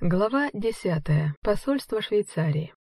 Глава десятая. Посольство Швейцарии.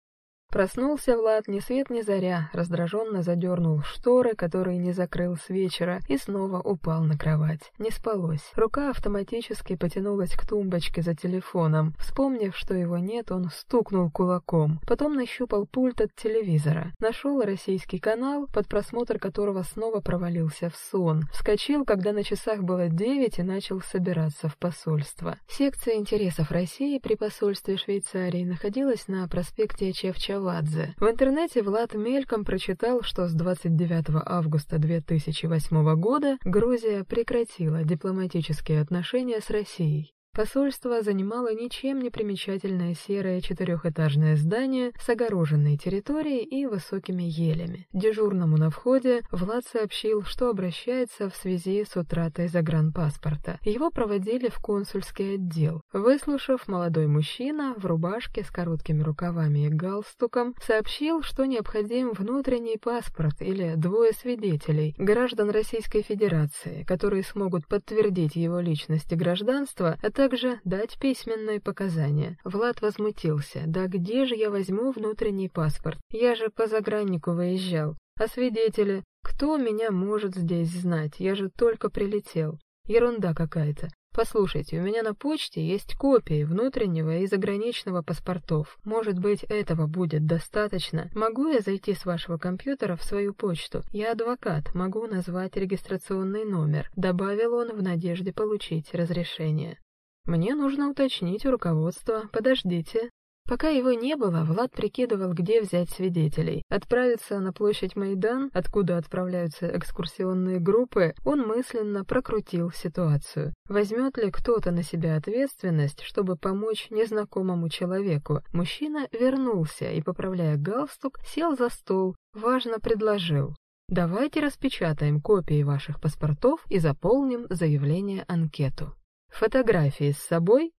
Проснулся Влад ни свет ни заря, раздраженно задернул шторы, которые не закрыл с вечера, и снова упал на кровать. Не спалось. Рука автоматически потянулась к тумбочке за телефоном. Вспомнив, что его нет, он стукнул кулаком. Потом нащупал пульт от телевизора. Нашел российский канал, под просмотр которого снова провалился в сон. Вскочил, когда на часах было девять, и начал собираться в посольство. Секция интересов России при посольстве Швейцарии находилась на проспекте Чевчава Меладзе. В интернете Влад мельком прочитал, что с 29 августа 2008 года Грузия прекратила дипломатические отношения с Россией. Посольство занимало ничем не примечательное серое четырехэтажное здание с огороженной территорией и высокими елями. Дежурному на входе Влад сообщил, что обращается в связи с утратой загранпаспорта. Его проводили в консульский отдел. Выслушав, молодой мужчина в рубашке с короткими рукавами и галстуком сообщил, что необходим внутренний паспорт или двое свидетелей, граждан Российской Федерации, которые смогут подтвердить его личность и гражданство, а также дать письменные показания. Влад возмутился. «Да где же я возьму внутренний паспорт? Я же по заграннику выезжал. А свидетели? Кто меня может здесь знать? Я же только прилетел. Ерунда какая-то. Послушайте, у меня на почте есть копии внутреннего и заграничного паспортов. Может быть, этого будет достаточно? Могу я зайти с вашего компьютера в свою почту? Я адвокат, могу назвать регистрационный номер. Добавил он в надежде получить разрешение. Мне нужно уточнить у руководства. Подождите. Пока его не было, Влад прикидывал, где взять свидетелей. Отправиться на площадь Майдан, откуда отправляются экскурсионные группы, он мысленно прокрутил ситуацию. Возьмет ли кто-то на себя ответственность, чтобы помочь незнакомому человеку? Мужчина вернулся и, поправляя галстук, сел за стол, важно предложил. Давайте распечатаем копии ваших паспортов и заполним заявление-анкету. Фотографии с собой?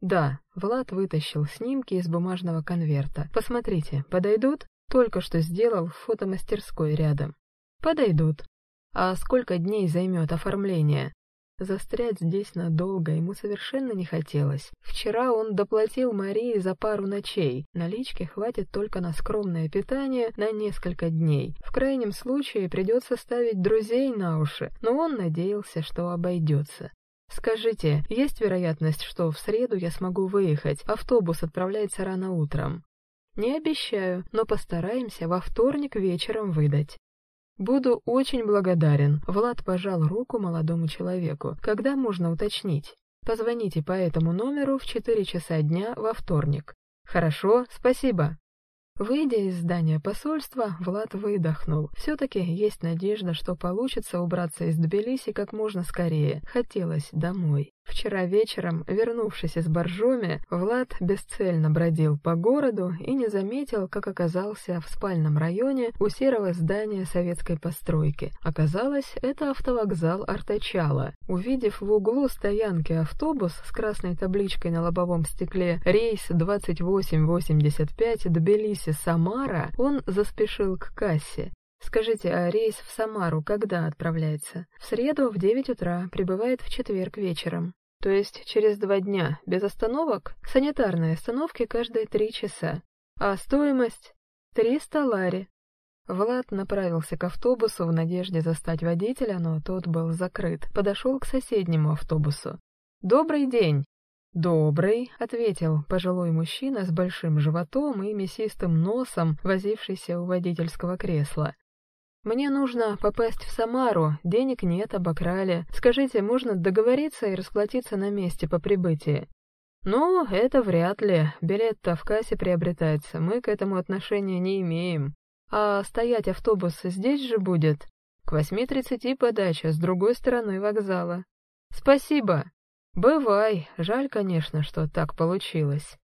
Да, Влад вытащил снимки из бумажного конверта. Посмотрите, подойдут? Только что сделал в фотомастерской рядом. Подойдут. А сколько дней займет оформление? Застрять здесь надолго ему совершенно не хотелось. Вчера он доплатил Марии за пару ночей. Налички хватит только на скромное питание на несколько дней. В крайнем случае придется ставить друзей на уши, но он надеялся, что обойдется. «Скажите, есть вероятность, что в среду я смогу выехать? Автобус отправляется рано утром». «Не обещаю, но постараемся во вторник вечером выдать». «Буду очень благодарен», — Влад пожал руку молодому человеку. «Когда можно уточнить?» «Позвоните по этому номеру в 4 часа дня во вторник». «Хорошо, спасибо». Выйдя из здания посольства, Влад выдохнул. Все-таки есть надежда, что получится убраться из Тбилиси как можно скорее. Хотелось домой. Вчера вечером, вернувшись из Боржоми, Влад бесцельно бродил по городу и не заметил, как оказался в спальном районе у серого здания советской постройки. Оказалось, это автовокзал Артачала. Увидев в углу стоянки автобус с красной табличкой на лобовом стекле «Рейс 2885 Тбилиси-Самара», он заспешил к кассе. Скажите, а рейс в Самару когда отправляется? В среду в девять утра, прибывает в четверг вечером. То есть через два дня, без остановок? Санитарные остановки каждые три часа. А стоимость? Триста лари. Влад направился к автобусу в надежде застать водителя, но тот был закрыт. Подошел к соседнему автобусу. «Добрый день!» «Добрый», — ответил пожилой мужчина с большим животом и мясистым носом, возившийся у водительского кресла. Мне нужно попасть в Самару, денег нет, обокрали. Скажите, можно договориться и расплатиться на месте по прибытии? Ну, это вряд ли. Билет-то в кассе приобретается, мы к этому отношения не имеем. А стоять автобус здесь же будет? К восьми тридцати подача, с другой стороны вокзала. Спасибо. Бывай, жаль, конечно, что так получилось.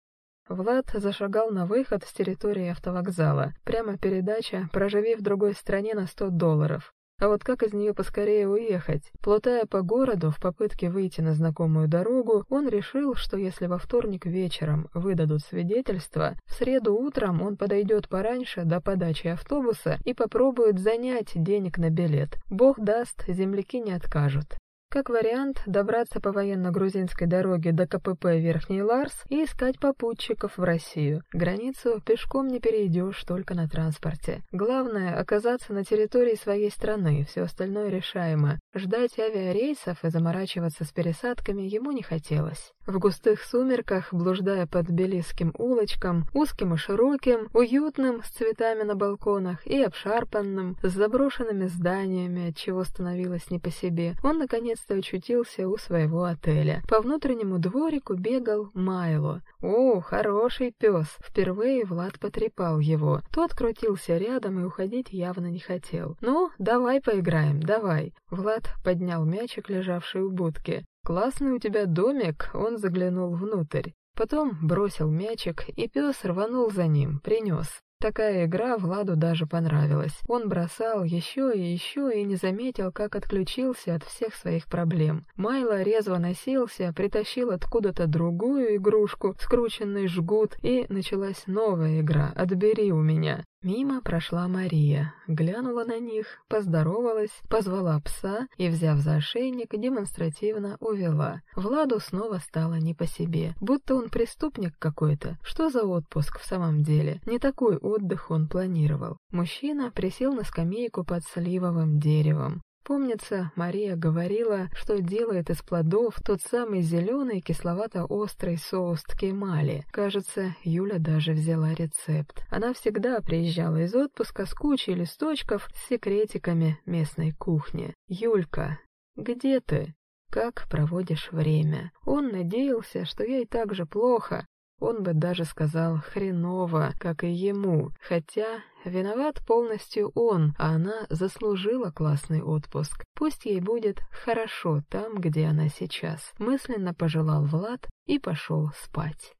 Влад зашагал на выход с территории автовокзала. Прямо передача «Проживи в другой стране на 100 долларов». А вот как из нее поскорее уехать? Плутая по городу в попытке выйти на знакомую дорогу, он решил, что если во вторник вечером выдадут свидетельство, в среду утром он подойдет пораньше до подачи автобуса и попробует занять денег на билет. Бог даст, земляки не откажут. Как вариант, добраться по военно-грузинской дороге до КПП Верхний Ларс и искать попутчиков в Россию. Границу пешком не перейдешь, только на транспорте. Главное — оказаться на территории своей страны, все остальное решаемо. Ждать авиарейсов и заморачиваться с пересадками ему не хотелось. В густых сумерках, блуждая под Белисским улочкам, узким и широким, уютным, с цветами на балконах и обшарпанным, с заброшенными зданиями, от чего становилось не по себе, он наконец-то очутился у своего отеля. По внутреннему дворику бегал Майло. О, хороший пес! Впервые Влад потрепал его. Тот крутился рядом и уходить явно не хотел. «Ну, давай поиграем, давай!» Влад поднял мячик, лежавший у будки. «Классный у тебя домик», — он заглянул внутрь. Потом бросил мячик, и пес рванул за ним, принес. Такая игра Владу даже понравилась. Он бросал еще и еще и не заметил, как отключился от всех своих проблем. Майло резво носился, притащил откуда-то другую игрушку, скрученный жгут, и началась новая игра «Отбери у меня». Мимо прошла Мария, глянула на них, поздоровалась, позвала пса и, взяв за ошейник, демонстративно увела. Владу снова стало не по себе, будто он преступник какой-то. Что за отпуск в самом деле? Не такой отдых он планировал. Мужчина присел на скамейку под сливовым деревом. Помнится, Мария говорила, что делает из плодов тот самый зеленый кисловато-острый соус ткемали. Кажется, Юля даже взяла рецепт. Она всегда приезжала из отпуска с кучей листочков с секретиками местной кухни. «Юлька, где ты? Как проводишь время?» Он надеялся, что ей так же плохо, он бы даже сказал хреново, как и ему, хотя виноват полностью он, а она заслужила классный отпуск. Пусть ей будет хорошо там, где она сейчас, мысленно пожелал Влад и пошел спать.